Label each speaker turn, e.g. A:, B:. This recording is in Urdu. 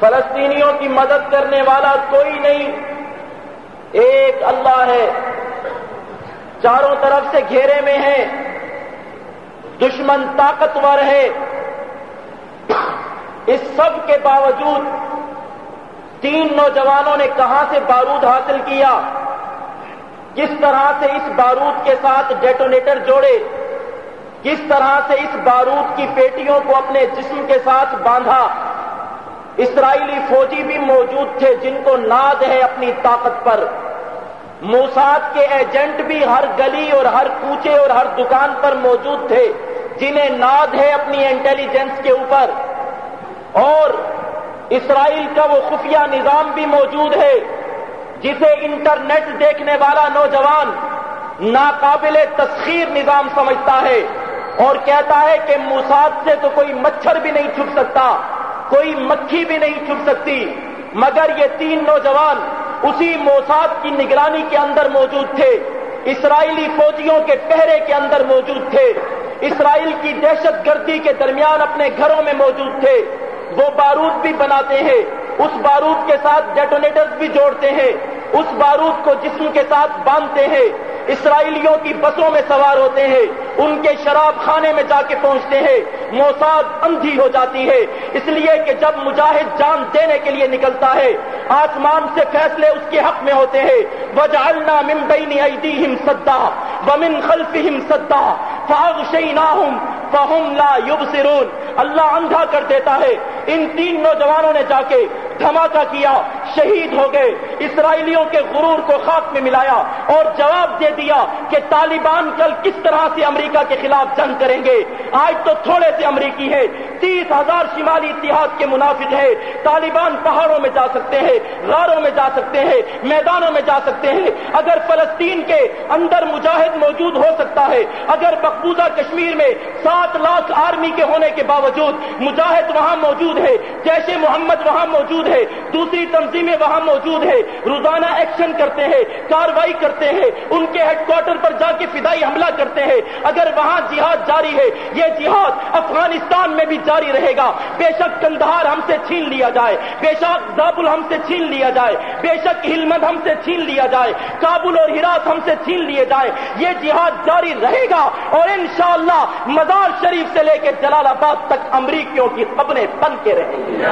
A: فلسطینیوں کی مدد کرنے والا کوئی نہیں۔ ایک اللہ ہے، چاروں طرف سے گھیرے میں ہے۔ دشمن طاقتور ہے۔ اس سب کے باوجود تین نوجوانوں نے کہاں سے بارود حاصل کیا؟ کس طرح سے اس بارود کے ساتھ ڈیٹونیٹر جوڑے؟ کس طرح سے اس بارود کی پیٹیوں کو اپنے جسم کے ساتھ باندھا؟ اسرائیلی فوجی بھی موجود تھے جن کو ناد ہے اپنی طاقت پر۔ موساد کے ایجنٹ بھی ہر گلی اور ہر کوچے اور ہر دکان پر موجود تھے، جنہیں ناد ہے اپنی انٹیلیجنس کے اوپر۔ اور اسرائیل کا وہ خفیہ نظام بھی موجود ہے، جسے انٹرنیٹ دیکھنے والا نوجوان ناقابل تسخیر نظام سمجھتا ہے اور کہتا ہے کہ موساد سے تو کوئی مچھر بھی نہیں چھپ سکتا۔ کوئی مکھی بھی نہیں چھپ سکتی۔ مگر یہ تین نوجوان اسی موساد کی نگرانی کے اندر موجود تھے۔ اسرائیلی فوجیوں کے پہرے کے اندر موجود تھے۔ اسرائیل کی دہشت گردی کے درمیان اپنے گھروں میں موجود تھے۔ وہ بارود بھی بناتے ہیں۔ اس بارود کے ساتھ ڈیٹونیٹرز بھی جوڑتے ہیں۔ اس بارود کو جسم کے ساتھ باندھتے ہیں۔ اسرائیلیوں کی بسوں میں سوار ہوتے ہیں، ان کے شراب خانے میں جا کے پہنچتے ہیں، موساد اندھی ہو جاتی ہے۔ اس لیے کہ جب مجاہد جان دینے کے لیے نکلتا ہے، آسمان سے فیصلے اس کے حق میں ہوتے ہیں۔ وجعلنا من بین ایدیہم سدا ومن خلفہم سدا فاغشیناہم فہم لا یبصرون اللہ اندھا کر دیتا ہے۔ ان تین نوجوانوں نے جا کے دھماکہ کیا۔ شہید ہو گئے، اسرائیلیوں کے غرور کو خاک میں ملایا اور جواب دے دیا کہ طالبان کل کس طرح سے امریکہ کے خلاف جنگ کریں گے۔ آج تو تھوڑے سے امریکی ہے تیس ہزار شمالی اتحاد کے منافق ہے طالبان پہاڑوں میں جا سکتے ہیں، غاروں میں جا سکتے ہیں، میدانوں میں جا سکتے ہیں۔ اگر فلسطین کے اندر مجاہد موجود ہو سکتا ہے، اگر مقبوضہ کشمیر میں سات لاکھ آرمی کے ہونے کے باوجود مجاہد وہاں موجود ہے جیسے محمد وہاں موجود ہے دوسری تنظیم تنظیمیں وہاں موجود ہے روزانہ ایکشن کرتے ہیں، کاروائی کرتے ہیں۔ ان کے ہیڈ کوارٹر پر جا کے فدائی حملہ کرتے ہیں۔ اگر وہاں جہاد جاری ہے، یہ جہاد افغانستان میں بھی جاری رہے گا۔ بے شک کندہار ہم سے چھین لیا جائے۔ بے شک زابل ہم سے چھین لیا جائے۔ بے شک ہلمند ہم سے چھین لیا جائے۔ کابل اور ہرات ہم سے چھین لیے جائے۔ یہ جہاد جاری رہے گا اور انشاءاللہ مزار شریف سے لے کے جلال آباد تک امریکیوں کی خبریں بن کے رہیں گی۔